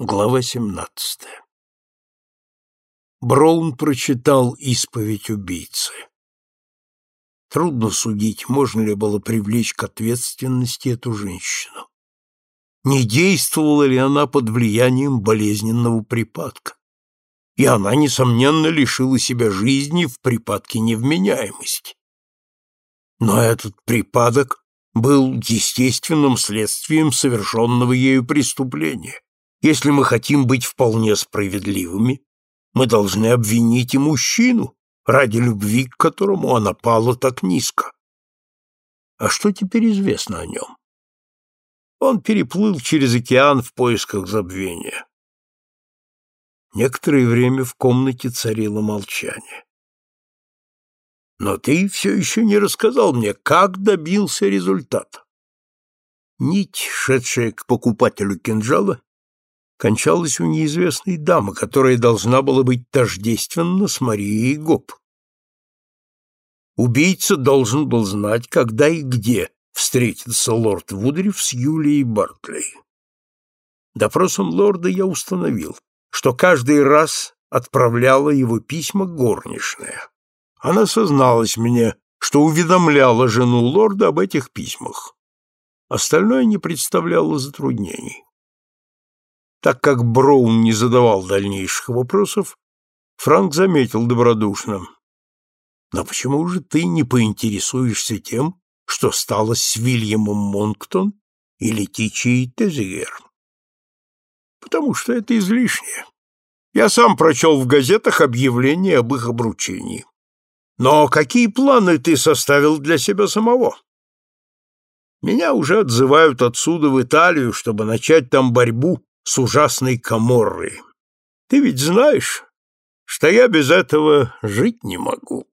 Глава 17. Браун прочитал исповедь убийцы. Трудно судить, можно ли было привлечь к ответственности эту женщину. Не действовала ли она под влиянием болезненного припадка? И она, несомненно, лишила себя жизни в припадке невменяемости. Но этот припадок был естественным следствием совершенного ею преступления если мы хотим быть вполне справедливыми, мы должны обвинить и мужчину, ради любви к которому она пала так низко. А что теперь известно о нем? Он переплыл через океан в поисках забвения. Некоторое время в комнате царило молчание. Но ты все еще не рассказал мне, как добился результата. Нить, шедшая к покупателю кинжала, кончалась у неизвестной дамы, которая должна была быть тождественна с Марией Гоп. Убийца должен был знать, когда и где встретится лорд Вудриф с Юлией Бартлей. Допросом лорда я установил, что каждый раз отправляла его письма горничная. Она созналась мне, что уведомляла жену лорда об этих письмах. Остальное не представляло затруднений. Так как Броун не задавал дальнейших вопросов, Франк заметил добродушно. «Но почему же ты не поинтересуешься тем, что стало с Вильямом Монктон и Летичией Тезигер?» «Потому что это излишнее. Я сам прочел в газетах объявление об их обручении. Но какие планы ты составил для себя самого?» Меня уже отзывают отсюда в Италию, чтобы начать там борьбу с ужасной Каморрой. Ты ведь знаешь, что я без этого жить не могу.